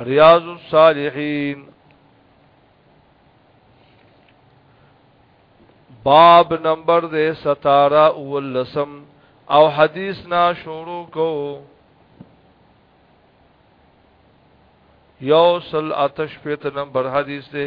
ریاض الصالحین باب نمبر دے ستارہ اولسم او حدیث نا شروع کو یو سل اتش پیت نمبر حدیث دے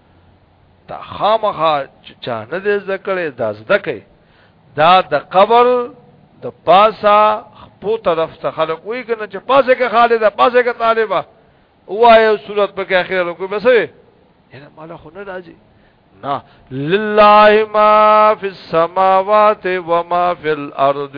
دا خامخا چې چا نه دی زده کړی دا زده کوي دا د قبر د پاسا خپو طرف ته خلق وی کنه چې پاسه کې خالد پاسه کې طالبہ وایو صورت په کې اخر رکو بس وي یعنی مال خو نه راځي نه لله ما فی السماوات و ما فی الارض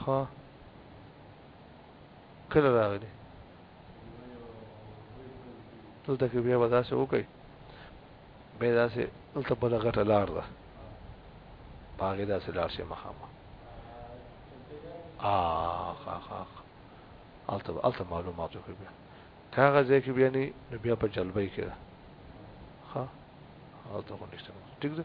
خو کله راغلی دلته کې بیا بداسه وکي به داسه دلته بل غټه لار ده باغې داسه لار شي مخامه اه خا خا الته الته معلومات خو بیا کاغه ځای کې بیا نه بیا په جلبې کې ده ها الته خو نشته ټیک ده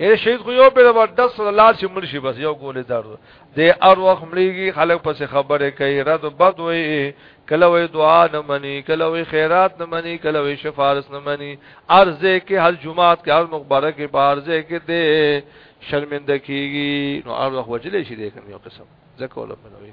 اے شهید خو یو په ور دس لاس مړ شي بس یو ګولې دار دی ار وخت مړیږي خلک پس خبره کوي رد بد وي کله وي دعا نه مني کله وي خیرات نه مني کله وي شفارس نه مني ارزه کې هر جمعات کې هر مخبره کې په ارزه کې دی شرمنده کیږي نو ار وخت وجلې شي دی کوم یو قسم ځکه ولومنوي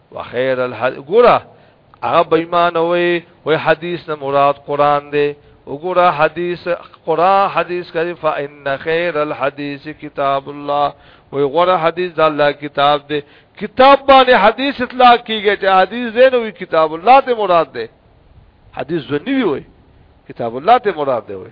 وخير الحديث ګوره هغه بېمان وي وي حدیث نه مراد قران دی وګوره حدیث قران حدیث کوي فإن خير الحديث كتاب الله وي غره حدیث د الله کتاب دی کتاب باندې حدیث اطلاق کیږي چې حدیث زین وي کتاب الله ته مراد دی حدیث زنی وي کتاب الله ته مراد دی وي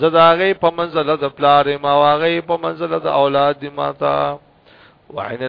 زه د هغه په منزله د پلار ما هغه په منزله د اولاد ما تا وعین